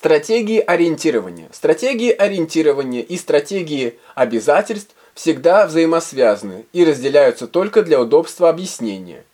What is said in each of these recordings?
Стратегии ориентирования. Стратегии ориентирования и стратегии обязательств всегда взаимосвязаны и разделяются только для удобства объяснения.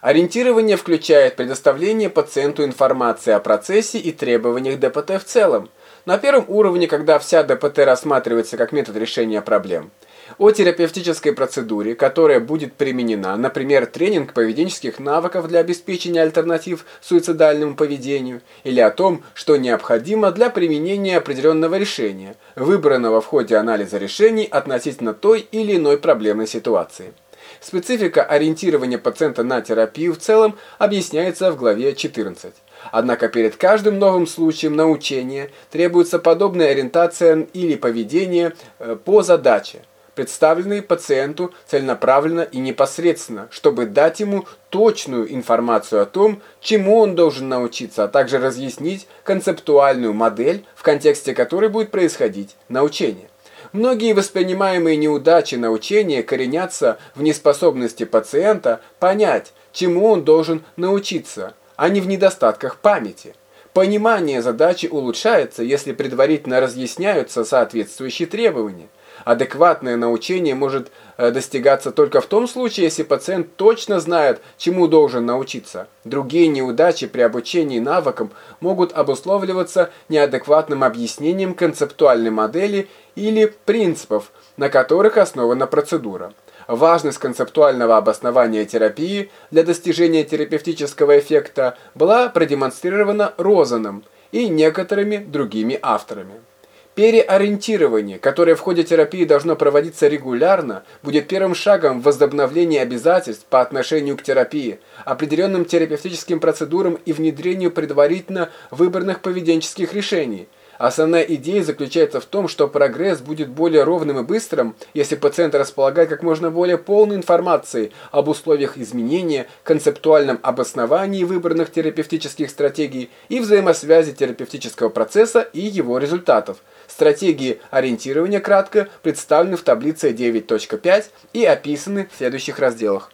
Ориентирование включает предоставление пациенту информации о процессе и требованиях ДПТ в целом. На первом уровне, когда вся ДПТ рассматривается как метод решения проблем – о терапевтической процедуре, которая будет применена, например, тренинг поведенческих навыков для обеспечения альтернатив суицидальному поведению, или о том, что необходимо для применения определенного решения, выбранного в ходе анализа решений относительно той или иной проблемной ситуации. Специфика ориентирования пациента на терапию в целом объясняется в главе 14. Однако перед каждым новым случаем научения требуется подобная ориентация или поведение э, по задаче – представленные пациенту целенаправленно и непосредственно, чтобы дать ему точную информацию о том, чему он должен научиться, а также разъяснить концептуальную модель, в контексте которой будет происходить научение. Многие воспринимаемые неудачи научения коренятся в неспособности пациента понять, чему он должен научиться, а не в недостатках памяти. Понимание задачи улучшается, если предварительно разъясняются соответствующие требования. Адекватное научение может э, достигаться только в том случае, если пациент точно знает, чему должен научиться. Другие неудачи при обучении навыкам могут обусловливаться неадекватным объяснением концептуальной модели или принципов, на которых основана процедура. Важность концептуального обоснования терапии для достижения терапевтического эффекта была продемонстрирована Розаном и некоторыми другими авторами. Переориентирование, которое в ходе терапии должно проводиться регулярно, будет первым шагом в возобновлении обязательств по отношению к терапии, определенным терапевтическим процедурам и внедрению предварительно выбранных поведенческих решений – Основная идея заключается в том, что прогресс будет более ровным и быстрым, если пациент располагает как можно более полной информацией об условиях изменения, концептуальном обосновании выбранных терапевтических стратегий и взаимосвязи терапевтического процесса и его результатов. Стратегии ориентирования кратко представлены в таблице 9.5 и описаны в следующих разделах.